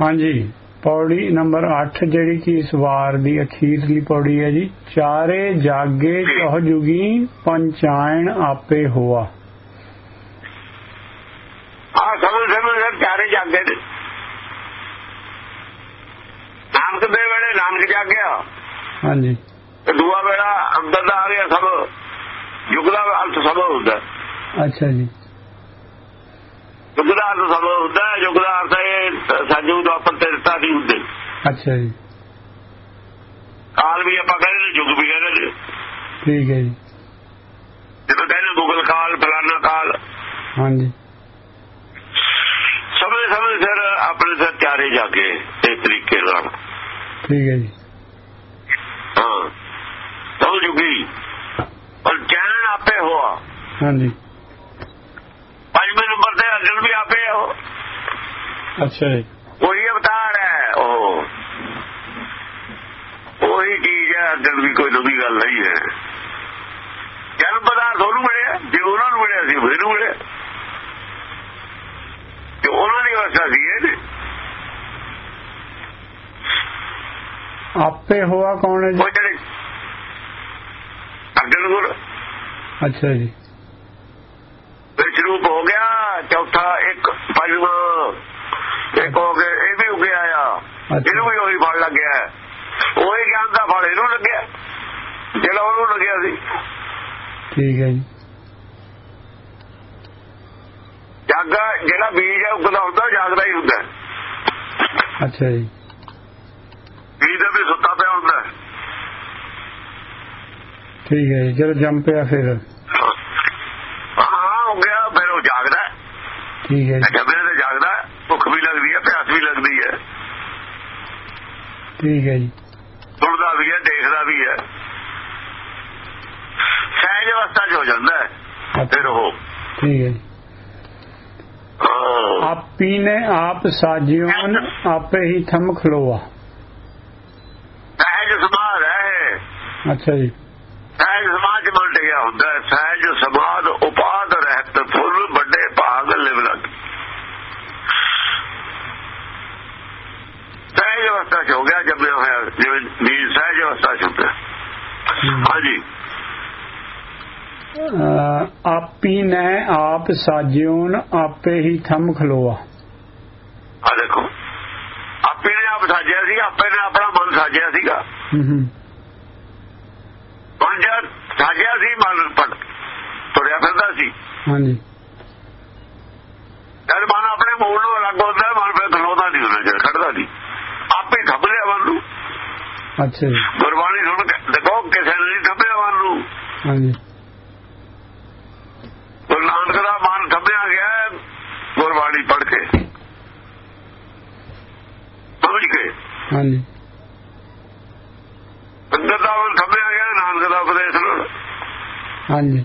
ਹਾਂਜੀ। ਪੌੜੀ ਨੰਬਰ 8 ਜਿਹੜੀ ਕਿ ਇਸ ਵਾਰ ਦੀ ਅਖੀਰਲੀ ਪੌੜੀ ਹੈ ਜੀ। ਚਾਰੇ ਜਾਗੇ ਚੌ ਜੁਗੀ ਪੰਚਾਇਣ ਆਪੇ ਹੋਆ। ਆ ਸਮਝ ਸਮਝ ਚਾਰੇ ਜਾਗੇ ਨੇ। ਨਾਨਕ ਦੇ ਵੇਲੇ ਨਾਨਕ ਜਾਗਿਆ। ਹਾਂਜੀ। ਤੇ ਦੂਆ ਵੇਲਾ ਅੰਦਰ ਦਾ ਆ ਗਿਆ ਸਭ। ਯੁਗ ਦਾ ਅੰਤ ਸਭ ਹੁੰਦਾ। ਅੱਛਾ ਜੀ। ਯੁਗ ਦਾ ਸਭ ਹੁੰਦਾ ਯੁਗ ਦਾ ਅਰਥ ਇਹ ਸਾਜੂ ਦਾ ਤਿਰਤਾ ਨਹੀਂ ਹੁੰਦੇ। ਅੱਛਾ ਜੀ। ਕਾਲ ਵੀ ਆਪਾਂ ਕਹਿੰਦੇ ਨੇ ਯੁਗ ਵੀ ਕਹਿੰਦੇ ਨੇ। ਠੀਕ ਹੈ ਜੀ। ਜਦੋਂ ਕਹਿੰਦੇ ਮੁਗਲ ਕਾਲ ਫਲਾਨਾ ਕਾਲ ਹਾਂਜੀ। ਸਮੇਂ ਸਮੇਂ ਸਿਰ ਆਪਣੇ ਸਿਰ ਚਾਰੇ ਜਾਗੇ ਇਸ ਤਰੀਕੇ ਨਾਲ। ਠੀਕ ਹੈ ਜੀ। ਹਾਂ। ਸਭ ਜੁਗੀ ਪਰ ਚੈਨ ਆਪੇ ਹੋਆ। ਹਾਂਜੀ। ਅਰਜਨ ਵੀ ਆਪੇ ਹੈ ਉਹ। ਅੱਛਾ ਜੀ। ਉਹੀ ਅਵਤਾਰ ਹੈ ਉਹ। ਉਹੀ ਚੀਜ਼ ਹੈ ਅਰਜਨ ਵੀ ਕੋਈ ਨਵੀਂ ਗੱਲ ਨਹੀਂ ਹੈ। ਜਨਮ ਪਦਾਰਥ ਉਹਨੂੰ ਮਿਲਿਆ ਜੇ ਉਹਨਾਂ ਨੂੰ ਮਿਲਿਆ ਸੀ ਮੈਨੂੰ ਮਿਲਿਆ। ਤੇ ਉਹਨਾਂ ਦੀ ਅਵਸਥਾ ਸੀ ਇਹ ਨੇ ਆਪੇ ਹੋਆ ਕੌਣ ਹੈ ਜੀ? ਅਰਜਨ ਗੁਰ ਅੱਛਾ ਜੀ। ਵਿੱਚ ਰੂਪ ਹੋ ਗਿਆ। ਚੌਥਾ ਇੱਕ ਪੰਜਵਾਂ ਇੱਕ ਹੋ ਗਿਆ। ਇਹ ਵੀ ਉੱਗੇ ਆਇਆ। ਇਹਨੂੰ ਵੀ ਉਹੀ ਫਲ ਲੱਗਿਆ। ਉਹੀ ਗਿਆਨ ਦਾ ਫਲ ਇਹਨੂੰ ਲੱਗਿਆ। ਜਿਹੜਾ ਉਹਨੂੰ ਲੱਗਿਆ ਸੀ। ਠੀਕ ਹੈ ਜੀ। ਜਾਗਾ ਜਿਹੜਾ ਬੀਜ ਹੈ ਉੱਗਦਾ ਹੁੰਦਾ ਜਾਗਦਾ ਹੀ ਹੁੰਦਾ। ਅੱਛਾ ਜੀ। ਬੀਜ ਦਾ ਵੀ ਸੁੱਤਾ ਪਿਆ ਹੁੰਦਾ। ਠੀਕ ਹੈ ਜੀ। ਜਦੋਂ ਜੰਮ ਪਿਆ ਫਿਰ ਹਾਂ ਹੋ ਗਿਆ ਫਿਰ ਉਹ ਜਾਗਦਾ ਠੀਕ ਹੈ ਜੀ। ਜੰਮੇ ਤੇ ਜਾਗਦਾ ਭੁੱਖ ਵੀ ਲੱਗਦੀ ਹੈ ਪਿਆਸ ਵੀ ਲੱਗਦੀ ਹੈ। ਠੀਕ ਹੈ ਜੀ। ਸੁਣਦਾ ਵੀ ਹੈ ਦੇਖਦਾ ਵੀ ਹੈ। ਸਹਿਜ ਅਵਸਥਾ 'ਚ ਹੋ ਜਾਂਦਾ ਹੈ ਫਿਰ ਉਹ। ਠੀਕ ਹੈ ਆਪੀ ਨੇ ਆਪ ਸਾਜਿਓਨ ਆਪੇ ਹੀ ਥਮ ਖਲੋਆ ਸਹਿਜ ਸਮਾਧ ਹੈ ਅੱਛਾ ਜੀ। ਸਹਿਜ ਸਮਾਜ ਮਨ ਗਿਆ ਹੁੰਦਾ ਹੈ। ਸਹਿਜ ਸਮਾਧ ਉਪਾਦ ਰਹਿਤ ਫੁੱਲ ਵੱਡੇ ਭਾਗ ਲਿਵ ਲਗ ਸਹਿਜ ਅਵਸਥਾ ਚ ਹੋ ਗਿਆ ਜੰਮਿਆ ਹੋਇਆ ਜਿਵੇਂ ਬੀਜ ਸਹਿਜ ਅਵਸਥਾ ਚ ਹੁੰਦਾ ਹੈ। ਹਾਂਜੀ ਆਪੀ ਨੇ ਆਪ ਸਾਜਿਓਨ ਆਪੇ ਹੀ ਥਮ ਖਲੋਆ ਆ ਦੇਖੋ ਆਪੇ ਨੇ ਆਪ ਸਾਜਿਆ ਸੀ ਆਪੇ ਨੇ ਆਪਣਾ ਮਨ ਸਾਜਿਆ ਸੀਗਾ ਹੂੰ ਹੂੰ ਮਨ ਜਦ ਸਾਜਿਆ ਸੀ ਮਨ ਪੜ ਤੁਰਿਆ ਫਿਰਦਾ ਸੀ ਹਾਂਜੀ ਜਦ ਮਨ ਆਪਣੇ ਮੂਲ ਨੂੰ ਅਲੱਗ ਹੁੰਦਾ ਮਨ ਫਿਰ ਖਲੋਦਾ ਨਹੀਂ ਹੁੰਦਾ ਜਦ ਖੜਦਾ ਨਹੀਂ ਆਪੇ ਖੱਬ ਲਿਆ ਮਨ ਨੂੰ ਅੱਛਾ ਜੀ। ਗੁਰਬਾਣੀ ਸੁਣ ਕੇ ਦੇਖੋ ਕਿਸੇ ਨੇ ਨਹੀਂ ਥੰਬਿਆ ਮਨ ਨੂੰ। ਹਾਂਜੀ। ਗੁਰੂ ਨਾਨਕ ਦਾ ਮਨ ਥੰਬਿਆ ਗਿਆ ਗੁਰਬਾਣੀ ਪੜ੍ਹ ਕੇ। ਸਮਝ ਕੇ ਹਾਂਜੀ। ਅੰਦਰ ਦਾ ਮਨ ਥੰਬਿਆ ਗਿਆ ਨਾਨਕ ਦਾ ਉਪਦੇਸ਼ ਨਾਲ ਹਾਂਜੀ।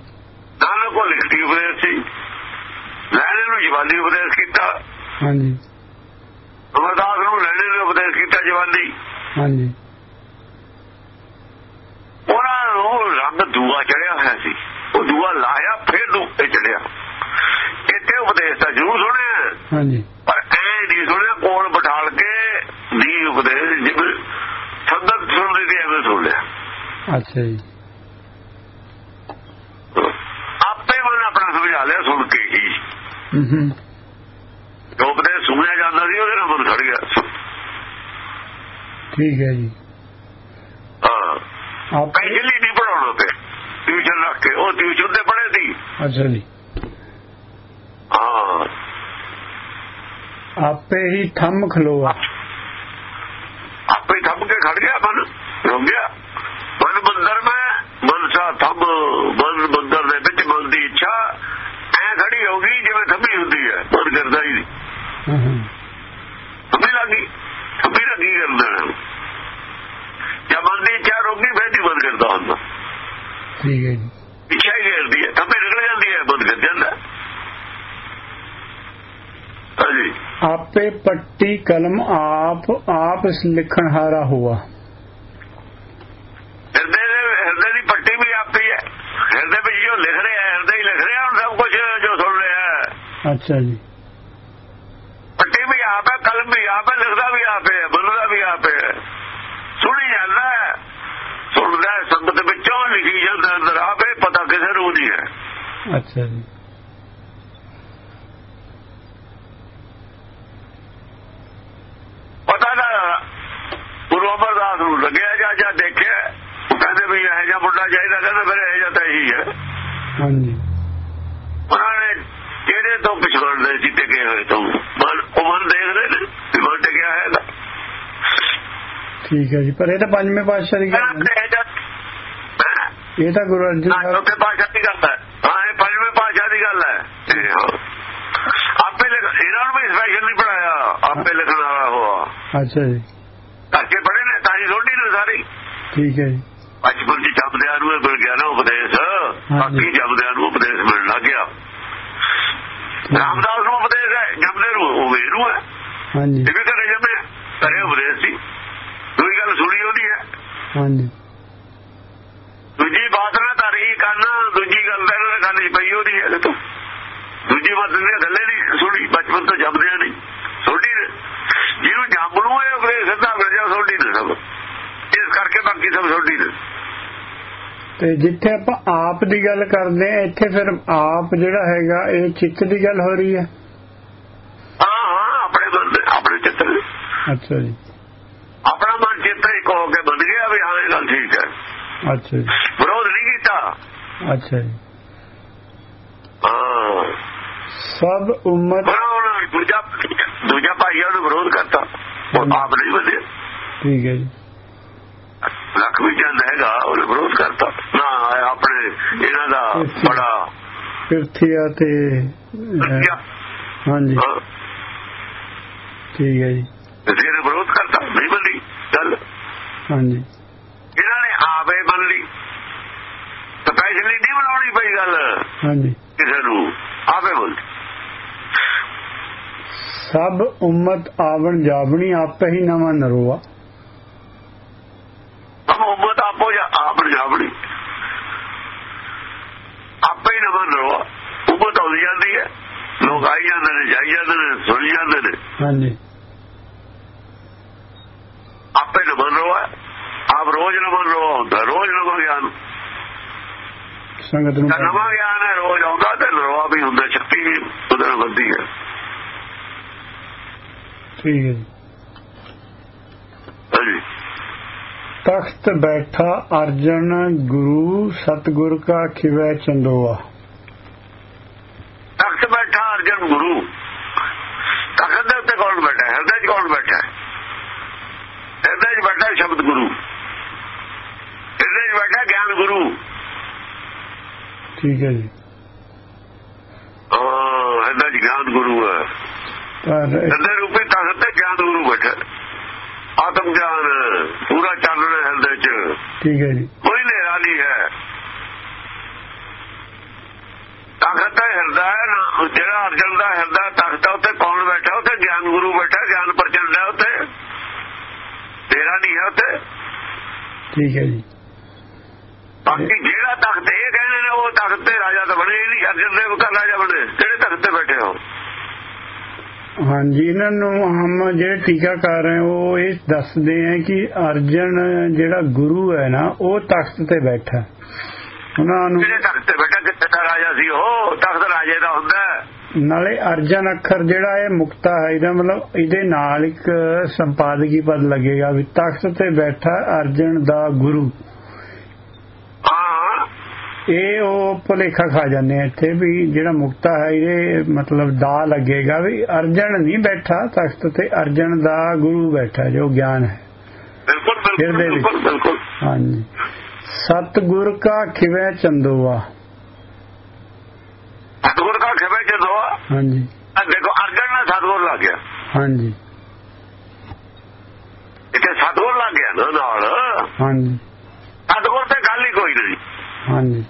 ਨਾਨਕ ਕੋਲ ਲਿਖਤੀ ਉਪਦੇਸ਼ ਸੀ। ਲੈਣੇ ਨੂੰ ਜਵਾਨੀ ਉਪਦੇਸ਼ ਕੀਤਾ। ਹਾਂਜੀ। ਅਮਰਦਾਸ ਨੂੰ ਲੈਣੇ ਨੂੰ ਉਪਦੇਸ਼ ਕੀਤਾ ਜਵਾਨੀ। ਹਾਂਜੀ ਉਹਨਾਂ ਰੰਗ ਦੂਆ ਚੜਿਆ ਹੋਇਆ ਸੀ। ਉਹ ਦੂਆ ਲਾਇਆ ਫਿਰ ਦੂ ਤੇ ਚੜਿਆ। ਇੱਥੇ ਉਪਦੇਸ਼ ਤਾਂ ਜ਼ਰੂਰ ਸੁਣਿਆ। ਹਾਂਜੀ। ਪਰ ਐ ਨਹੀਂ ਸੁਣਿਆ ਕੋਲ ਬਿਠਾਲ ਕੇ ਦੀ ਉਪਦੇਸ਼ ਜਿਵੇਂ ਸੰਗਤ ਸੁਣਦੀ ਤੇ ਐਵੇਂ ਸੁਣ ਲਿਆ। ਅੱਛਾ ਜੀ। ਆਪੇ ਮਨ ਆਪਣਾ ਸਮਝਾ ਲਿਆ ਸੁਣ ਕੇ ਹੀ। ਹੂੰ ਹੂੰ। ਉਪਦੇਸ਼ ਸੁਣਿਆ ਜਾਂਦਾ ਸੀ ਉਹਦੇ ਨਾਲ ਮਨ ਖੜ ਗਿਆ। ਠੀਕ ਹੈ ਜੀ। ਹਾਂ। ਆਪ ਪਹਿਲੀ ਨਹੀਂ ਪੜਾਉਣਾ ਤੇ ਟਿਊਸ਼ਨ ਰੱਖ ਕੇ ਉਹ ਟਿਊਸ਼ਨ ਤੇ ਪੜ੍ਹੇ ਸੀ ਅੱਛਾ ਜੀ ਹਾਂ। ਆਪੇ ਹੀ ਥਮ ਖਲੋਆ ਆਪੇ ਥੰਮ ਕੇ ਖੜ ਗਿਆ ਮਨ ਰੁਕ ਗਿਆ। ਮਨ ਮੰਦਰ ਮੈਂ ਮਨਸਾ ਥੰਮ ਮਨ ਮੰਦਰ ਦੇ ਵਿੱਚ ਮਨ ਦੀ ਇੱਛਾ ਐ ਖੜੀ ਹੋ ਗਈ ਜਿਵੇਂ ਥੰਮੀ ਹੁੰਦੀ ਹੈ ਮਨ ਕਰਦਾ ਹੀ ਨਹੀਂ। ਹਾਂ ਹਾਂ। ਥੰਮੀ ਲੱਗੀ ਥੰਮੀ ਲੱਗੀ ਕਰਦਾ ਜਦ ਮਨ ਦੀ ਇੱਛਾ ਰੁਕਦੀ ਫਿਰ ਨਹੀਂ ਬੰਦ ਕਰਦਾ ਹੁੰਦਾ। ਠੀਕ ਹੈ ਜੀ ਇੱਛਾ ਹੀ ਕਰਦੀ ਹੈ ਥੰਮੀ ਨਿਕਲ ਹੈ। ਕਰ ਜਾਂਦਾ ਹਾਂਜੀ ਆਪੇ ਪੱਟੀ ਕਲਮ ਆਪ ਆਪ ਲਿਖਣ ਹਾਰਾ ਹੁਆ। ਹਿਰਦੇ ਦੇ ਹਿਰਦੇ ਦੀ ਪੱਟੀ ਵੀ ਆਪੀ ਹੈ ਹਿਰਦੇ ਵਿੱਚ ਜੋ ਲਿਖ ਰਿਹਾ ਹੈ ਹਿਰਦੇ ਹੀ ਲਿਖ ਰਿਹਾ ਹੁਣ ਸਭ ਕੁਝ ਜੋ ਸੁਣ ਰਿਹਾ ਹੈ। ਅੱਛਾ ਜੀ। ਪੱਟੀ ਵੀ ਆਪ ਹੈ ਕਲਮ ਵੀ ਆਪੇ ਲਿਖਦਾ ਵੀ ਆਪੇ ਹੈ ਬੋਲਦਾ ਵੀ ਆਪੇ ਹੈ। ਸੁਣੀ ਜਾਂਦਾ ਹੈ। ਸੁਣਦਾ ਹੈ, ਸੰਗਤ ਵਿੱਚੋਂ ਲਿਖੀ ਜਾਂਦਾ ਅੰਦਰ ਆਪੇ ਪਤਾ ਕਿਸੇ ਨੂੰ ਨਹੀਂ ਹੈ। ਅੱਛਾ ਜੀ। ਪਤਾ ਨਾ ਗੁਰੂ ਅਮਰਦਾਸ ਨੂੰ ਲੱਗਿਆ ਜਾਂ ਜਾਂ ਦੇਖਿਆ ਉਹ ਕਹਿੰਦੇ ਵੀ ਇਹ ਜਿਹਾ ਮੁੰਡਾ ਚਾਹੀਦਾ ਕਹਿੰਦਾ ਫਿਰ ਇਹ ਜਿਹਾ ਤਾਂ ਇਹੀ ਹੈ। ਹਾਂਜੀ। ਉਹਨਾਂ ਨੇ ਕਿਹੜੇ ਤੋਂ ਪਛਾਣਦੇ ਸੀ ਟਿਕੇ ਹੋਏ ਤੋਂ? ਮਨ ਉਹ ਮਨ ਦੇਖਦੇ ਨੇ ਮਨ ਟਿਕਿਆ ਹੈਗਾ ਠੀਕ ਹੈ ਜੀ ਪਰ ਇਹ ਤਾਂ ਪੰਜਵੇਂ ਪਾਤਸ਼ਾਹ ਦੀ ਗੱਲ ਹੈ। ਇਹ ਤਾਂ ਗੁਰੂ ਅਰਜਨ ਸਾਹਿਬ ਚੌਥੇ ਪਾਸ਼ਾ ਦੀ ਗੱਲ ਹੈ। ਹਾਂ ਪਾਸ਼ਾ ਦੀ ਗੱਲ ਹੈ। ਹਾਂ। ਆਪੇ ਲਿਖ ਇਹਨਾਂ ਨੂੰ ਵੀ ਸਪੈਸ਼ਲ ਨਹੀਂ ਪੜਾਇਆ ਆਪੇ ਲਿਖਣ ਵਾਲਾ ਹੋਆ ਅੱਛਾ ਜੀ। ਕਰਕੇ ਪੜੇ ਨੇ ਤਾਰੀ ਥੋੜੀ ਨੇ ਸਾਰੀ। ਠੀਕ ਹੈ ਜੀ। ਬਚਪਨ ਚ ਜਪਦਿਆਂ ਨੂੰ ਇਹ ਮਿਲ ਗਿਆ ਨਾ ਉਪਦੇਸ਼। ਬਾਕੀ ਜਪਦਿਆਂ ਨੂੰ ਉਪਦੇਸ਼ ਮਿਲਣ ਲੱਗ ਗਿਆ। ਰਾਮਦਾਸ ਨੂੰ ਉਪਦੇਸ਼ ਹੈ ਜਪਦੇ ਨੂੰ ਉਹ ਵੀ ਨੂੰ ਹੈ। ਹਾਂਜੀ। ਇਹ ਵੀ ਕਰੇ ਜਮੇ ਕਰੇ ਉਪਦੇਸ਼ ਸੀ। ਦੂਜੀ ਗੱਲ ਸੁਣੀ ਉਹਦੀ ਹੈ। ਹਾਂਜੀ। ਦੂਜੀ ਬਾਤ ਨਾ ਧਰੀ ਕੰਨ ਦੂਜੀ ਗੱਲ ਤਾਂ ਇਹਨਾਂ ਦੇ ਕੰਨ 'ਚ ਪਈ ਉਹਦੀ ਹੈ ਤੂੰ ਬਾਤ ਨੇ ਗੱਲੇ ਨਹੀਂ ਸੁਣੀ ਬਚਪਨ ਤੋਂ ਜਪਦਿਆਂ ਨਹੀਂ। ਨੇ ਜਿਹਨੂੰ ਜੰਮ ਨੂੰ ਇਹ ਉਪਦੇਸ਼ ਸਿੱਧਾ ਮਿਲ ਜਾ ਸੁਣੀ ਨੇ ਸਭ। ਇਸ ਕਰਕੇ ਬਾਕੀ ਸਭ ਸੁਣੀ ਨੇ ਤੇ ਜਿੱਥੇ ਆਪਾਂ ਆਪ ਦੀ ਗੱਲ ਕਰਦੇ ਆ ਇੱਥੇ ਫਿਰ ਆਪ ਜਿਹੜਾ ਹੈਗਾ ਇਹ ਚਿੱਤ ਦੀ ਗੱਲ ਹੋ ਰਹੀ ਹੈ? ਹਾਂ ਹਾਂ ਆਪਣੇ ਦੇ ਆਪਣੇ ਚਿੱਤ ਦੇ। ਅੱਛਾ ਜੀ। ਆਪਣਾ ਮਨ ਚਿੱਤ ਇੱਕ ਹੋ ਕੇ ਬਣ ਗਿਆ ਵੀ ਹਾਂ ਇਹ ਗੱਲ ਠੀਕ ਹੈ। ਅੱਛਾ ਜੀ। ਵਿਰੋਧ ਨਹੀਂ ਕੀਤਾ। ਅੱਛਾ ਜੀ ਹਾਂ ਉਮਤ ਪਰ ਹੁਣ ਦੂਜਾ ਦੂਜਾ ਭਾਈਆ ਨੂੰ ਵਿਰੋਧ ਕਰਤਾ। ਉਹ ਆਪ ਨਹੀਂ ਵਧਿਆ ਠੀਕ ਹੈ ਜੀ। ਲਖਮੀ ਚੰਦ ਹੈਗਾ ਉਹਨੇ ਵਿਰੋਧ ਕਰਤਾ। ਨਾ ਆਪਣੇ ਇਹਨਾਂ ਦਾ ਬੜਾ ਕਿਰਥੀਆ ਤੇ ਹਾਂਜੀ। ਠੀਕ ਹੈ ਜੀ। ਨੇ ਵਿਰੋਧ ਕਰਤਾ ਨਹੀਂ ਬੰਦੀ। ਗੱਲ ਹਾਂਜੀ। ਇਹਨਾਂ ਨੇ ਆਪੇ ਮੰਨ ਲਈ। ਸਪੈਸ਼ਲੀ ਨਹੀਂ ਬਣਾਉਣੀ ਪਈ ਗੱਲ। ਹਾਂਜੀ। ਕਿਸੇ ਨੂੰ। ਆਪੇ ਬੋਲ ਸਭ ਉਮਤ ਆਵਣ ਜਾਵਣੀ ਆਪੇ ਹੀ ਨਵਾਂ ਨਰੋਆ। ਉਮਤ ਆਪੋ ਜਾਂ ਆਪ ਜਾਵੜੀ ਆਪੇ ਹੀ ਨਵਾਂ ਰੋ ਉਮਤ ਹੋ ਜਾਂਦੀ ਹੈ। ਲੋਕ ਆਈ ਜਾਂਦੇ ਨੇ ਜਾਈ ਜਾਂਦੇ ਨੇ ਸੁਣੀ ਜਾਂਦੇ ਨੇ। ਹਾਂਜੀ। ਆਪੇ ਨਵਾਂ ਰੋ ਆਪ ਰੋਜ਼ ਨਵਾਂ ਰੋ ਹੁੰਦਾ ਰੋਜ਼ ਨਵਾਂ ਗਿਆਨ। ਸੰਗਤ ਨੂੰ ਨਵਾਂ ਗਿਆਨ ਹੈ ਰੋਜ਼ ਆਉਂਦਾ ਤੇ ਰੋਆ ਵੀ ਹੁੰਦਾ ਸ਼ਕਤੀ ਵੀ ਉਹਦੇ ਨਾਲ ਵੱਧਦੀ ਹੈ ਠੀਕ ਹੈ ਜੀ। ਤਖਤ ਬੈਠਾ ਅਰਜਨ ਗੁਰੂ ਸਤਗੁਰ ਕਾ ਖਿਵੈ ਚੰਦੋਆ। ਤਖਤ ਬੈਠਾ ਅਰਜਨ ਗੁਰੂ। ਤਖਤ ਦੇ ਉੱਤੇ ਕੌਣ ਬੈਠਾ ਹੈ? ਹਿਰਦੇ 'ਚ ਕੌਣ ਬੈਠਾ ਹੈ? ਹਿਰਦੇ 'ਚ ਬੈਠਾ ਸ਼ਬਦ ਗੁਰੂ। ਹਿਰਦੇ 'ਚ ਬੈਠਾ ਗਿਆਨ ਗੁਰੂ। ਠੀਕ ਹੈ ਜੀ। ਹਿਰਦੇ 'ਚ ਗਿਆਨ ਗੁਰੂ ਹੈ। ਹਿਰਦੇ ਰੂਪੀ ਤਖਤ ਤੇ ਗਿਆਨ ਗੁਰੂ ਬੈਠਾ ਹੈ। ਆਤਮ ਗਿਆਨ ਪੂਰਾ ਚੱਲ ਰਿਹਾ ਹਿਰਦੇ 'ਚ ਠੀਕ ਹੈ ਜੀ। ਕੋਈ ਹਨੇਰਾ ਨਹੀਂ ਹੈ। ਤਖਤ ਹੈ ਹਿਰਦਾ ਹੈ ਨਾ ਜਿਹੜਾ ਅਰਜਨ ਦਾ ਹਿਰਦਾ ਤਖਤ ਹੈ ਉੱਤੇ ਕੌਣ ਬੈਠਾ? ਉੱਤੇ ਗਿਆਨ ਗੁਰੂ ਬੈਠਾ ਗਿਆਨ ਪ੍ਰਚੰਡ ਹੈ ਉੱਤੇ ਤੇਰਾ ਨਹੀਂ ਹੈ ਉੱਤੇ ਠੀਕ ਹੈ ਜੀ। ਬਾਕੀ ਜਿਹੜਾ ਤਖਤ ਇਹ ਕਹਿੰਦੇ ਨੇ ਉਹ ਤਖਤ ਤੇ ਰਾਜਾ ਤਾਂ ਬਣੇ ਨਹੀਂ ਅਰਜਨ ਦੇਵ ਕਾ ਰਾਜਾ ਬਣੇ। ਕਿਹੜੇ ਤਖਤ ਤੇ ਬੈਠੇ ਹੋ? ਹਾਂਜੀ ਇਹਨਾਂ ਨੂੰ ਹਮ ਜਿਹੜੇ ਟੀਕਾਕਾਰ ਹੈ ਉਹ ਇਹ ਦੱਸਦੇ ਹੈ ਕਿ ਅਰਜਨ ਜਿਹੜਾ ਗੁਰੂ ਹੈ ਨਾ ਉਹ ਤਖਤ ਤੇ ਬੈਠਾ। ਉਹਨਾਂ ਨੂੰ ਜਿਹੜੇ ਤਖਤ ਤੇ ਬੈਠਾ ਕਿੱਥੇ ਰਾਜਾ ਸੀ ਉਹ ਤਖਤ ਰਾਜੇ ਦਾ ਹੁੰਦਾ। ਨਾਲੇ ਅਰਜਨ ਅੱਖਰ ਜਿਹੜਾ ਇਹ ਮੁਕਤਾ ਹੈ ਇਹਦਾ ਮਤਲਬ ਇਹਦੇ ਨਾਲ ਇੱਕ ਸੰਪਾਦਕੀ ਪਦ ਲੱਗੇਗਾ ਵੀ ਤਖਤ ਤੇ ਬੈਠਾ ਅਰਜਨ ਦਾ ਗੁਰੂ ਇਹ ਉਹ ਭੁਲੇਖਾ ਖਾ ਜਾਂਦੇ ਆ ਇੱਥੇ ਵੀ ਜਿਹੜਾ ਮੁਕਤਾ ਹੈ ਇਹ ਮਤਲਬ ਦਾ ਲੱਗੇਗਾ ਵੀ ਅਰਜਨ ਨਹੀਂ ਬੈਠਾ ਤਖਤ ਤੇ ਅਰਜਨ ਦਾ ਗੁਰੂ ਬੈਠਾ ਜੋ ਗਿਆਨ ਹੈ। ਬਿਲਕੁਲ ਬਿਲਕੁਲ ਹਾਂਜੀ। ਸਤਗੁਰ ਕਾ ਖਿਵੈ ਚੰਦੋਆ। ਸਤਗੁਰ ਦਾ ਖਿਵੇ ਜਦੋਂ ਹਾਂਜੀ। ਦੇਖੋ ਅਰਜਨ ਨਾਲ ਸਤਗੁਰ ਲੱਗ ਗਿਆ। ਹਾਂਜੀ। ਇੱਥੇ ਸਤਗੁਰ ਲੱਗ ਗਿਆ ਨਾਲ। ਹਾਂਜੀ। ਸਤਗੁਰ ਤੇ ਗੱਲ ਹੀ ਕੋਈ ਨਹੀਂ। ਹਾਂਜੀ।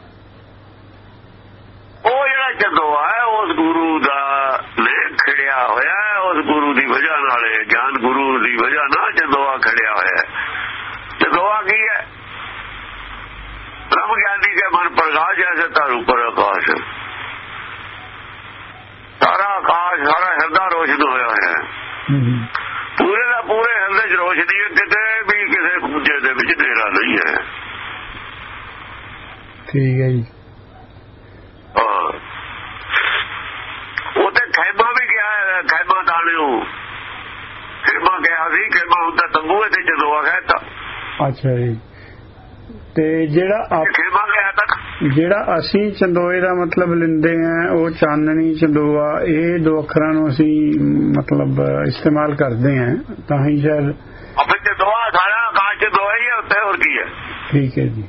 ਉਹ ਜਿਹੜਾ ਜਦੋਂ ਹੈ ਉਸ ਗੁਰੂ ਦਾ ਨੇ ਖੜਿਆ ਹੋਇਆ ਉਸ ਗੁਰੂ ਦੀ ਵਜ੍ਹਾ ਨਾਲ ਗਿਆਨ ਗੁਰੂ ਦੀ ਵਜ੍ਹਾ ਨਾਲ ਜਦੋਂ ਆ ਖੜਿਆ ਹੋਇਆ ਹੈ। ਜਦੋਂ ਆ ਕੀ ਹੈ ਬ੍ਰਹਮ ਗਿਆਨੀ ਕੇ ਮਨ ਪ੍ਰਕਾਸ਼ ਐਸੇ ਤਾਰੂ ਪਰ ਆਕਾਸ਼। ਸਾਰਾ ਆਕਾਸ਼ ਸਾਰਾ ਹਿਰਦਾ ਰੋਸ਼ਨ ਹੋਇਆ ਹੂੰ, ਪੂਰੇ ਦਾ ਪੂਰੇ ਹਿਰਦੇ 'ਚ ਰੋਸ਼ਨੀ ਹੈ ਕਿਤੇ ਵੀ ਕਿਸੇ ਪੂਜੇ ਦੇ ਵਿੱਚ ਡੇਰਾ ਨਹੀਂ ਹੈ। ਠੀਕ ਹੈ ਜੀ ਹਾਂ ਉਹ ਤੇ ਖੈਮਾ ਵੀ ਗਿਆ ਹੈ, ਖੈਮਾ ਦਾਣਿਓ ਖੈਮਾ ਗਿਆ ਸੀ ਖੈਮਾ ਹੁੰਦਾ ਤੰਬੂ ਤੇ ਜਦੋਂ ਆ ਗਿਆ ਤਾਂ। ਅੱਛਾ ਜੀ। ਤੇ ਜਿਹੜਾ ਖੈਮਾ ਗਿਆ ਤਾਂ। ਜਿਹੜਾ ਅਸੀਂ ਚੰਦੋਏ ਦਾ ਮਤਲਬ ਲੈਂਦੇ ਆ ਉਹ ਚਾਨਣੀ ਚੰਦੋਆ ਇਹ ਦੋ ਅੱਖਰਾਂ ਨੂੰ ਅਸੀਂ ਮਤਲਬ ਇਸਤੇਮਾਲ ਕਰਦੇ ਆ ਤਾਂ ਹੀ ਸ਼ਾਇਦ ਆਪਣੇ ਤੇ ਦੁਆ ਸਾਰਾ ਆਕਾਸ਼ ਚ ਦੁਆ ਹੀ ਉੱਤੇ ਹੋਰ ਕੀ ਹੈ ਠੀਕ ਹੈ ਜੀ।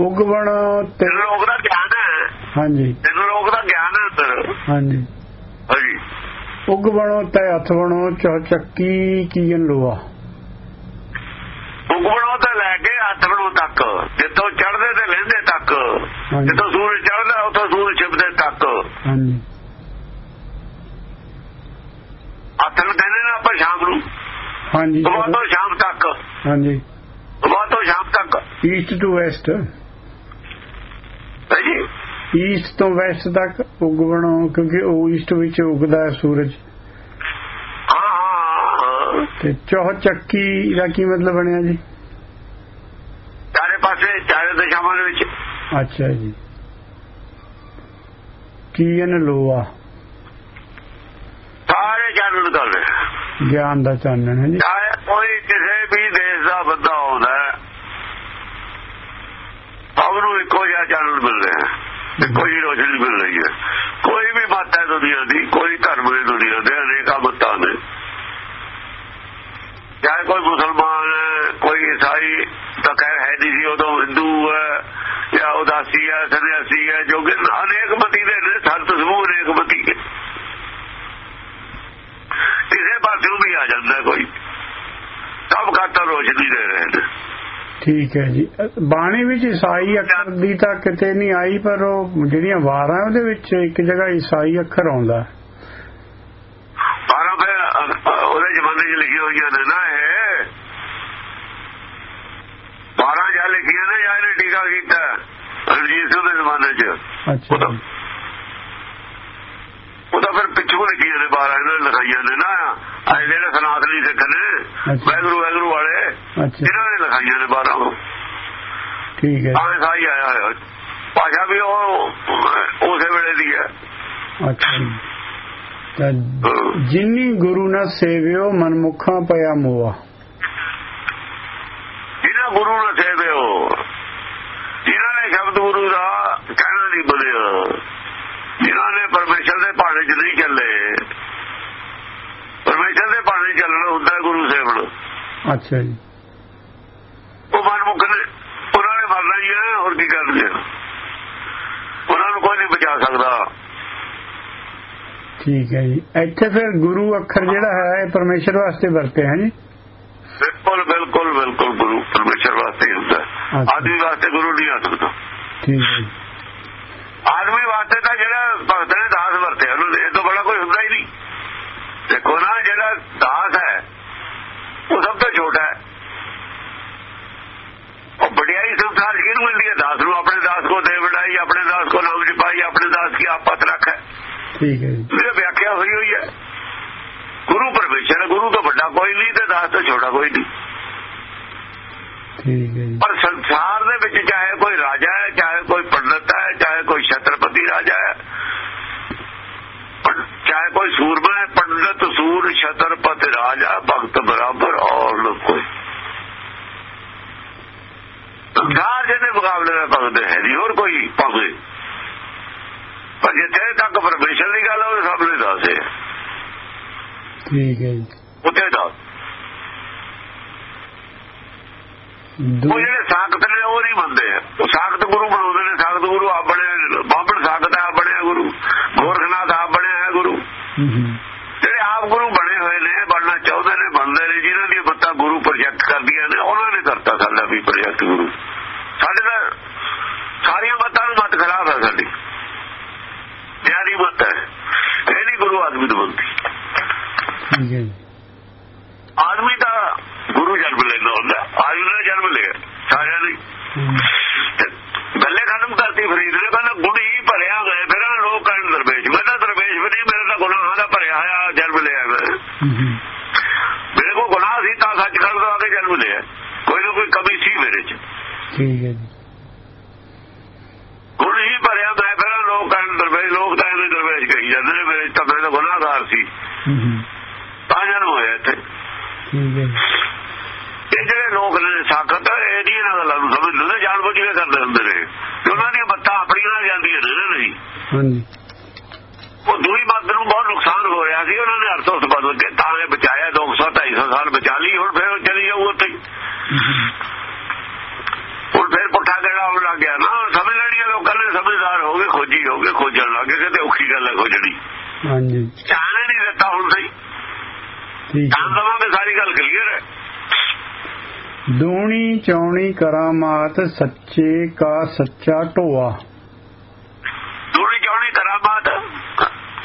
ਉਗਵਣ ਤੇ ਲੋਕ ਦਾ ਗਿਆਨ ਹੈ। ਹਾਂਜੀ। ਤਿੰਨ ਲੋਕ ਦਾ ਗਿਆਨ ਹੈ ਹਾਂਜੀ। ਉਗਵਣੋ ਤੈ ਅਥਵਣੋ ਚੌਚੱਕੀ ਕੀਨ ਲੋਆ। ਉਗਵਣੋਂ ਤੋਂ ਲੈ ਕੇ ਆਤਮਣੋਂ ਤੱਕ। ਜਿੱਥੋਂ ਚੜ੍ਹਦੇ ਤੇ ਲਹਿੰਦੇ ਤੱਕ। ਜਿੱਥੋਂ ਸੂਰਜ ਚੜ੍ਹਦਾ ਉੱਥੋਂ ਸੂਰਜ ਛਿਪਦੇ ਤੱਕ। ਹਾਂਜੀ। ਆਤਮ ਕਹਿੰਦੇ ਨੇ ਆਪਾਂ ਸ਼ਾਮ ਨੂੰ। ਹਾਂਜੀ। ਸਵੇਰ ਤੋਂ ਸ਼ਾਮ ਤੱਕ। ਹਾਂਜੀ। ਸਵੇਰ ਤੋਂ ਸ਼ਾਮ ਤੱਕ। ਈਸਟ ਟੂ ਵੈਸਟ ਈਸਟ ਤੋਂ ਵੈਸਟ ਤੱਕ ਉਗਵਣੋ ਕਿਉਂਕਿ ਉਹ ਈਸਟ ਵਿੱਚ ਉਗਦਾ ਹੈ ਸੂਰਜ। ਤੇ ਚੌਚੱਕੀ ਦਾ ਕੀ ਮਤਲਬ ਬਣਿਆ ਜੀ? ਚਾਰੇ ਪਾਸੇ ਚਾਰੇ ਦਿਸ਼ਾਵਾਂ ਦੇ ਵਿੱਚ। ਅੱਛਾ ਜੀ। ਕੀਨ ਲੋਆ ਸਾਰੇ ਜਾਣਨ ਰਹੇ ਗਿਆਨ ਦਾ ਚਾਨਣ ਹੈ ਜੀ। ਚਾਹੇ ਕੋਈ ਕਿਸੇ ਵੀ ਦੇਸ਼ ਦਾ ਬੰਦਾ ਆਉਂਦਾ ਹੈ, ਸਭ ਨੂੰ ਇੱਕੋ ਜਿਹਾ ਚਾਨਣ ਮਿਲ ਰਿਹਾ ਹੈ। ਇੱਕੋ ਜਿਹੀ ਰੋਸ਼ਨੀ ਮਿਲ ਰਹੀ ਹੈ। ਕੋਈ ਵੀ ਮਤ ਹੈ ਦੁਨੀਆ ਦੀ, ਕੋਈ ਧਰਮ ਦੀ ਦੁਨੀਆ ਦੇ, ਅਨੇਕਾਂ ਮਤਾਂ ਨੇ। ਚਾਹੇ ਕੋਈ ਮੁਸਲਮਾਨ ਕੋਈ ਈਸਾਈ, ਤਾਂ ਕਹਿ ਹੈ ਨਹੀਂ ਸੀ ਉਦੋਂ ਹਿੰਦੂ ਹੈ, ਜਾਂ ਉਦਾਸੀ ਹੈ, ਸੰਨਿਆਸੀ ਹੈ, ਜੋ ਕਿ ਅਨੇਕ ਮਤੀ ਦੇ ਨੇ, ਸੰਤ ਸਮੂਹ ਅਨੇਕ ਮਤੀ ਦੇ। ਕਿਸੇ ਪਾਸੋਂ ਵੀ ਆ ਜਾਂਦਾ ਕੋਈ। ਸਭ ਖਾਤਰ ਰੋਸ਼ਨੀ ਦੇ ਰਹੇ ਨੇ। ਠੀਕ ਹੈ ਜੀ। ਬਾਣੀ ਵਿੱਚ ਈਸਾਈ ਅੱਖਰ ਦੀ ਤਾਂ ਕਿਤੇ ਨਹੀਂ ਆਈ ਪਰ ਉਹ ਜਿਹੜੀਆਂ ਵਾਰਾਂ ਉਹਦੇ ਵਿੱਚ ਇੱਕ ਜਗ੍ਹਾ ਈਸਾਈ ਅੱਖਰ ਆਉਂਦਾ। ਹੈ। ਅ, ਉਹਦੇ ਜ਼ਮਾਨੇ 'ਚ ਲਿਖੀ ਹੋਈਆਂ ਨੇ ਨਾ ਇਹ। ਬਾਰਾਂ ਜਾਂ ਲਿਖੀਆਂ ਨੇ ਜਾਂ ਇਹਨੇ ਟੀਕਾ ਕੀਤਾ ਰਣਜੀਤ ਸਿੰਘ ਦੇ ਜ਼ਮਾਨੇ 'ਚ। ਅੱਛਾ ਫਿਰ ਪਿੱਛੋਂ ਲਿਖੀਆਂ ਨੇ ਬਾਰਾਂ ਇਹਨਾਂ ਨੇ ਲਿਖਾਈਆਂ ਨੇ ਨਾ। ਆਏ ਜਿਹੜੇ ਸਨਾਤਨੀ ਸਿੱਖ ਨੇ। ਵੈਗਰੂ ਵੈਗਰੂ ਵਾਲੇ ਇਹਨਾਂ ਨੇ ਲਿਖਾਈਆਂ ਨੇ ਬਾਰਾਂ ਠੀਕ ਹੈ। ਆਵੇਂ ਸਾਈ ਆਇਆ ਹੋਇਆ। ਭਾਸ਼ਾ ਵੀ ਉਹ ਉਸੇ ਵੇਲੇ ਦੀ ਹੈ। ਅੱਛਾ ਤਾਂ ਜਿਨੀ ਗੁਰੂ ਨਾ ਸੇਵਿਓ ਮਨਮੁਖਾਂ ਪਿਆ ਮੋਆ। ਜਿਹਨਾਂ ਗੁਰੂ ਨੇ ਸੇਵਿਓ ਜਿਨ੍ਹਾਂ ਨੇ ਸ਼ਬਦ ਗੁਰੂ ਦਾ ਕਹਿਣਾ ਨਹੀਂ ਬੋਲਿਆ ਜਿਨ੍ਹਾਂ ਨੇ ਪਰਮੇਸ਼ਰ ਦੇ ਭਾਣੇ 'ਚ ਨਹੀਂ ਚੱਲੇ ਪਰਮੇਸ਼ਰ ਦੇ ਭਾਣੇ 'ਚ ਚੱਲਣਾ ਹੁੰਦਾ ਹੈ ਗੁਰੂ ਸੇਵਣ ਅੱਛਾ ਜੀ। ਉਹ ਮਨਮੁਖ ਨੇ ਉਹਨਾਂ ਨੇ ਮਰਨਾ ਹੀ ਹੈ ਹੋਰ ਕੀ ਕਰਨਗੇ ਉਹਨਾਂ ਨੂੰ ਕੋਈ ਨਹੀਂ ਬਚਾ ਸਕਦਾ। ਠੀਕ ਹੈ ਜੀ। ਇੱਥੇ ਫਿਰ ਗੁਰੂ ਅੱਖਰ ਜਿਹੜਾ ਹੈ ਇਹ ਪਰਮੇਸ਼ਰ ਵਾਸਤੇ ਵਰਤੇ ਹੈ ਜੀ? ਬਿਲਕੁਲ ਬਿਲਕੁਲ ਬਿਲਕੁਲ ਗੁਰੂ ਪਰਮੇਸ਼ਰ ਵਾਸਤੇ ਹੁੰਦਾ। ਆਦਮੀ ਵਾਸਤੇ ਗੁਰੂ ਨਹੀਂ ਆ ਸਕਦਾ। ਠੀਕ ਹੈ ਆਦਮੀ ਵਾਸਤੇ ਤਾਂ ਜਿਹੜਾ ਭਗਤ ਨੇ ਦਾਸ ਵਰਤਿਆ ਉਹਨੂੰ ਇਹ ਤੋਂ ਬੜਾ ਕੋਈ ਹੁੰਦਾ ਹੀ ਨਹੀਂ। ਦੇਖੋ ਨਾ ਜਿਹੜਾ ਦਾਸ ਉਹ ਸਭ ਤੋਂ ਛੋਟਾ ਹੈ। ਉਹ ਵਡਿਆਈ ਸੰਸਾਰ ਕਿਹਨੂੰ ਮਿਲਦੀ ਹੈ? ਦਾਸ ਨੂੰ ਆਪਣੇ ਦਾਸ ਕੋ ਦੇ ਵਡਾਈ ਆਪਣੇ ਦਾਸ ਕੋ ਨਾਮ ਜਪਾਈ ਆਪਣੇ ਦਾਸ ਕੀ ਆਪਤ ਰੱਖੈ ਠੀਕ ਹੈ ਜੀ। ਇਹ ਵਿਆਖਿਆ ਹੋਈ ਹੋਈ ਹੈ। ਗੁਰੂ ਪਰਮੇਸ਼ਰ ਹੈ ਗੁਰੂ ਤੋਂ ਵੱਡਾ ਕੋਈ ਨਹੀਂ ਤੇ ਦਾਸ ਤੋਂ ਛੋਟਾ ਕੋਈ ਨਹੀਂ। ਠੀਕ ਹੈ ਜੀ। ਪਰ ਸੰਸਾਰ ਦੇ ਵਿੱਚ ਚਾਹੇ ਕੋਈ ਰਾਜਾ ਹੈ ਚਾਹੇ ਕੋਈ ਪੰਡਤ ਹੈ ਚਾਹੇ ਕੋਈ ਛਤਰਪਤੀ ਰਾਜਾ ਹੈ ਪਰ ਚਾਹੇ ਕੋਈ ਸੂਰਮਾ ਹੈ ਪੰਡਤ ਸੂਰ ਛਤਰਪਤੀ ਰਾਜਾ ਭਗਤ ਬਰਾਬਰ ਔਰ ਨਾ ਕੋਈ ਸੰਸਾਰ ਜਿਹਦੇ ਮੁਕਾਬਲੇ ਦਾ ਭਗਤ ਹੈ ਨਹੀਂ ਹੋਰ ਕੋਈ ਭਗਤ ਪਰ ਜਿੱਥੇ ਤੱਕ ਪਰਮੇਸ਼ਰ ਦੀ ਗੱਲ ਹੈ ਉਹ ਸਭ ਨੇ ਦੱਸੇ ਠੀਕ ਹੈ ਜੀ। ਉੱਥੇ ਦੱਸ। ਉਹ ਜਿਹੜੇ ਸਾਖਤ ਨੇ ਉਹ ਨਹੀਂ ਮੰਨਦੇ। ਉਹ ਸਾਖਤ ਗੁਰੂ ਬਣਾਉਂਦੇ ਨੇ ਸਾਖਤ ਗੁਰੂ ਆਪ ਬਣੇ ਬਾਬੜ ਸਾਖਤ ਆਪ ਬਣਿਆ ਗੁਰੂ ਗੋਰਖਨਾਥ ਆਪ ਬਣਿਆ ਹੈ ਗੁਰੂ ਹੂੰ ਹੂੰ ਜਿਹੜੇ ਆਪ ਗੁਰੂ ਬਣੇ ਹੋਏ ਨੇ ਬਣਨਾ ਚਾਹੁੰਦੇ ਨੇ ਬਣਦੇ ਨੇ ਜਿਨ੍ਹਾਂ ਦੀਆਂ ਬੱਤਾਂ ਗੁਰੂ ਪ੍ਰੋਜੈਕਟ ਕਰਦੀਆਂ ਨੇ ਉਹਨਾਂ ਨੇ ਕਰਤਾ ਸਾਡਾ ਵੀ ਪ੍ਰੋਜੈਕਟ ਗੁਰੂ ਸਾਡੇ ਦਾ ਸਾਰੀਆਂ ਬੱਤਾਂ ਨੂੰ ਮਤ ਖਰਾਬ ਹੈ ਸਾਡੀ ਪਿਆਰੀ ਮਤ ਹੈ ਇਹ ਨਹੀਂ ਗੁਰੂ ਆਦਮੀ ਦੀ ਬੰਦੀ ਠੀਕ ਹੈ ਜੀ ਆਦਮੀ ਦਾ ਗੁਰੂ ਜਨਮ ਲੈਣਾ ਹੁੰਦਾ ਆਦਮੀ ਨੇ ਜਨਮ ਲਿਆ ਸਾਰਿਆਂ ਨੇ ਹੂੰ। ਤੇ ਗੱਲੇ ਖਤਮ ਕਰਤੀ ਫਰੀਦ ਨੇ ਕਹਿੰਦਾ ਗੁਣੀ ਭਰਿਆ ਗਏ ਫਿਰ ਲੋਕ ਕਹਿਣ ਦਰਵੇਸ਼ ਮੈਂ ਤਾਂ ਦਰਵੇਸ਼ ਵੀ ਨਹੀਂ ਮੇਰਾ ਤਾਂ ਗੁਨਾਹ ਜਨਮ ਲਿਆ ਮੈਂ ਮੇਰੇ ਕੋਲ ਗੁਨਾਹ ਸੀ ਤਾਂ ਸੱਚਖੰਡ ਤੋਂ ਆ ਕੇ ਜਨਮ ਲਿਆ ਕੋਈ ਨਾ ਕੋਈ ਕਮੀ ਸੀ ਮੇਰੇ 'ਚ ਠੀਕ ਹੈ ਜੀ। ਗੁਣ ਹੀ ਭਰਿਆ ਮੈਂ ਫਿਰ ਲੋਕ ਕਹਿਣ ਦਰਵੇਸ਼ ਲੋਕ ਤਾਂ ਇਹਨੂੰ ਦਰਵੇਸ਼ ਕਹੀ ਜਾਂਦੇ ਨੇ ਮੇਰੇ ਤਾਂ ਤਾਂ ਗੁਨਾਹਗਾਰ ਸੀ। ਤਾਂ ਜਨਮ ਹੋਇਆ ਇੱਥੇ। ਠੀਕ ਹੈ ਇਹ ਜਿਹੜੇ ਲੋਕ ਨੇ ਸਾਖਤ ਇਹ ਨਹੀਂ ਇਹਨਾਂ ਗੱਲਾਂ ਨੂੰ ਸਮਝਦੇ ਨੇ ਜਾਣ ਬੁੱਝ ਕੇ ਕਰਦੇ ਹੁੰਦੇ ਨੇ। ਉਹਨਾਂ ਦੀਆਂ ਬੱਤਾਂ ਆਪਣੀਆਂ ਨਾਲ ਜਾਂਦੀਆਂ ਨੇ ਨਹੀਂ। ਹਾਂਜੀ। ਉਹ ਦੂਈ ਮੱਤ ਨੂੰ ਬਹੁਤ ਨੁਕਸਾਨ ਹੋ ਰਿਹਾ ਸੀ ਉਹਨਾਂ ਨੇ ਅਰਥ ਉਸ ਬਦਲ ਕੇ ਤਾਂ ਇਹ ਬਚਾਇਆ 200 250 ਸਾਲ ਬਚਾ ਲਈ ਹੁਣ ਫਿਰ ਉਹ ਚਲੀ ਜਾਊ ਉੱਥੇ ਹੀ। ਹੁਣ ਫਿਰ ਪੁੱਠਾ ਗੇੜਾ ਆਉਣ ਲੱਗ ਗਿਆ ਨਾ ਸਮਝ ਲੈਣੀਆਂ ਲੋਕਾਂ ਨੇ ਸਮਝਦਾਰ ਹੋ ਗਏ ਖੋਜੀ ਹੋ ਗਏ ਖੋਜਣ ਲੱਗ ਗਏ ਤੇ ਔਖੀ ਗੱਲ ਹੈ ਖੋਜਣੀ ਹਾਂਜੀ। ਚਾਹਣੇ ਨਹੀਂ ਦਿੱਤਾ ਹੁਣ ਸਹੀ। ਠੀਕ ਹੈ। ਦਵਾਂਗੇ ਸਾਰੀ ਗੱਲ ਕਲੀਅਰ ਹੈ। ਦੂਣੀ ਚੌਣੀ ਕਰਾਮਾਤ ਸੱਚੇ ਕਾ ਸੱਚਾ ਢੋਆ ਦੂਣੀ ਚੌਣੀ ਕਰਾਮਾਤ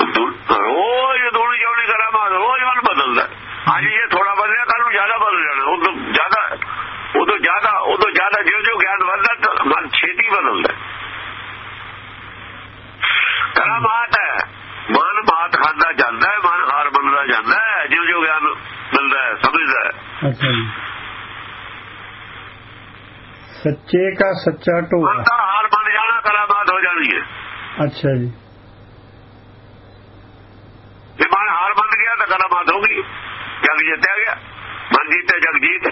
ਦੂ- ਰੋਜ਼ ਦੂਣੀ ਚੌਣੀ ਕਰਾਮਾਤ ਰੋਜ਼ ਮਨ ਬਦਲਦਾ ਅੱਜ ਇਹ ਥੋੜਾ ਬਦਲਿਆ ਕੱਲ ਨੂੰ ਜ਼ਿਆਦਾ ਬਦਲ ਜਾਣਾ ਉਹ ਤੋਂ ਜ਼ਿਆਦਾ ਉਹ ਤੋਂ ਜ਼ਿਆਦਾ ਉਹ ਤੋਂ ਜ਼ਿਆਦਾ ਜਿਉਂ ਜਿਉਂ ਗਿਆਨ ਵੱਧਦਾ ਤਾਂ ਮਨ ਛੇਤੀ ਬਦਲਦਾ ਕਰਾਮਾਤ ਹੈ ਮਨ ਬਾਤ ਖਾਂਦਾ ਜਾਂਦਾ ਹੈ ਮਨ ਹਾਰ ਬੰਦਾ ਜਾਂਦਾ ਹੈ ਜਿਉਂ ਜਿਉਂ ਗਿਆਨ ਮਿਲਦਾ ਹੈ ਸਮਝਦਾ ਹੈ ਅੱਛਾ ਜੀ ਸੱਚੇ ਕਾ ਸੱਚਾ ਢੋਆ। ਦਾ ਹਾਰ ਬਣ ਜਾਣਾ ਕਰਾਮਾਤ ਹੋ ਜਾਣੀ ਹੈ। ਅੱਛਾ ਜੀ। ਜੇ ਮਨ ਹਾਰ ਬਣ ਗਿਆ ਤਾਂ ਕਰਾਮਾਤ ਹੋ ਗਈ। ਜਗ ਜਿੱਤਿਆ ਗਿਆ। ਮਨ ਜੀਤੇ ਜਗ ਜੀਤ।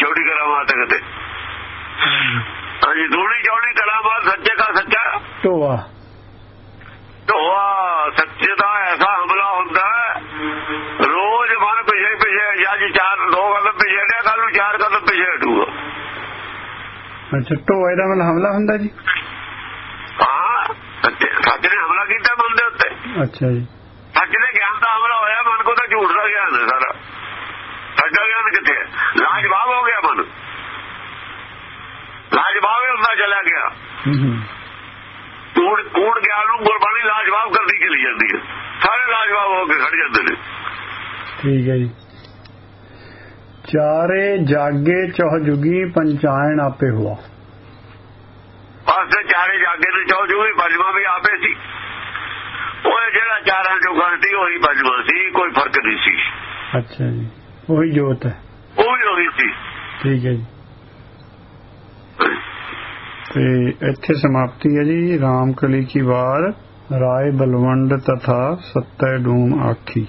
ਛੋਟੀ ਕਰਾਮਾਤ ਕਦੇ ਹਾਂਜੀ ਦੂਣੀ ਚੌੜੀ ਕਰਾਮਾਤ ਸੱਚੇ ਦਾ ਸੱਚਾ। ਢੋਆ ਸੱਚੇ ਦਾ ਐਸਾ ਹਮਲਾ ਹੁੰਦਾ ਹੈ ਰੋਜ਼ ਮਨ ਪਿਛੇ ਪਿਛੇ ਅੱਜ ਚਾਰ ਦੋ ਕਦਮ ਪਿਛੇ ਹਟਿਆ ਕੱਲ ਨੂੰ ਚਾਰ ਕਦਮ ਪਿਛੇ ਹਟੂਗਾ ਅੱਛਾ ਢੋਏ ਦਾ ਮਤਲਬ ਹਮਲਾ ਹੁੰਦਾ ਜੀ। ਹਾਂ ਸੱਚੇ ਨੇ ਹਮਲਾ ਕੀਤਾ ਮਨ ਦੇ ਉੱਤੇ। ਅੱਛਾ ਜੀ। ਸੱਚ ਦੇ ਗਿਆਨ ਦਾ ਹਮਲਾ ਹੋਇਆ ਮਨ ਕੋ ਤਾਂ ਝੂਠ ਦਾ ਗਿਆਨ ਹੈ ਸਾਰਾ। ਸੱਚਾ ਗਿਆਨ ਕਿੱਥੇ ਹੈ? ਲਾਜਵਾਬ ਹੋ ਗਿਆ ਮਨ। ਲਾਜਵਾਬ ਹੀ ਹੁੰਦਾ ਚਲਾ ਗਿਆ। ਹੂੰ ਹੂੰ। ਕੂੜ ਕੂੜ ਗਿਆਨ ਨੂੰ ਗੁਰਬਾਣੀ ਲਾਜਵਾਬ ਕਰਦੀ ਚਲੀ ਜਾਂਦੀ ਹੈ। ਸਾਰੇ ਲਾਜਵਾਬ ਹੋ ਕੇ ਖੜ ਜਾਂਦੇ ਨੇ। ਠੀਕ ਹੈ ਜੀ। ਚਾਰੇ ਜਾਗੇ ਚੌਹ ਜੁਗੀ ਪੰਚਾਇਣ ਆਪੇ ਹੁਆ। ਪਾਸੇ ਚਾਰੇ ਜਾਗੇ ਨੇ ਚੌ ਜੂਗੀ ਪੰਜਵਾਂ ਵੀ ਆਪੇ ਸੀ। ਉਹ ਜਿਹੜਾ ਚਾਰਾਂ ਚੋਂ ਗਲਤੀ ਹੋਈ ਪੰਜਵਾਂ ਸੀ ਕੋਈ ਫ਼ਰਕ ਨਹੀਂ ਸੀ। ਅੱਛਾ ਜੀ ਉਹੀ ਜੋਤ ਹੈ। ਉਹ ਹੋਈ ਸੀ। ਠੀਕ ਹੈ ਜੀ। ਤੇ ਇੱਥੇ ਸਮਾਪਤੀ ਹੈ ਜੀ ਰਾਮਕਲੀ ਕੀ ਵਾਰ ਰਾਏ ਬਲਵੰਡ ਤਥਾ ਸੱਤੈ ਡੂਮ ਆਖੀ।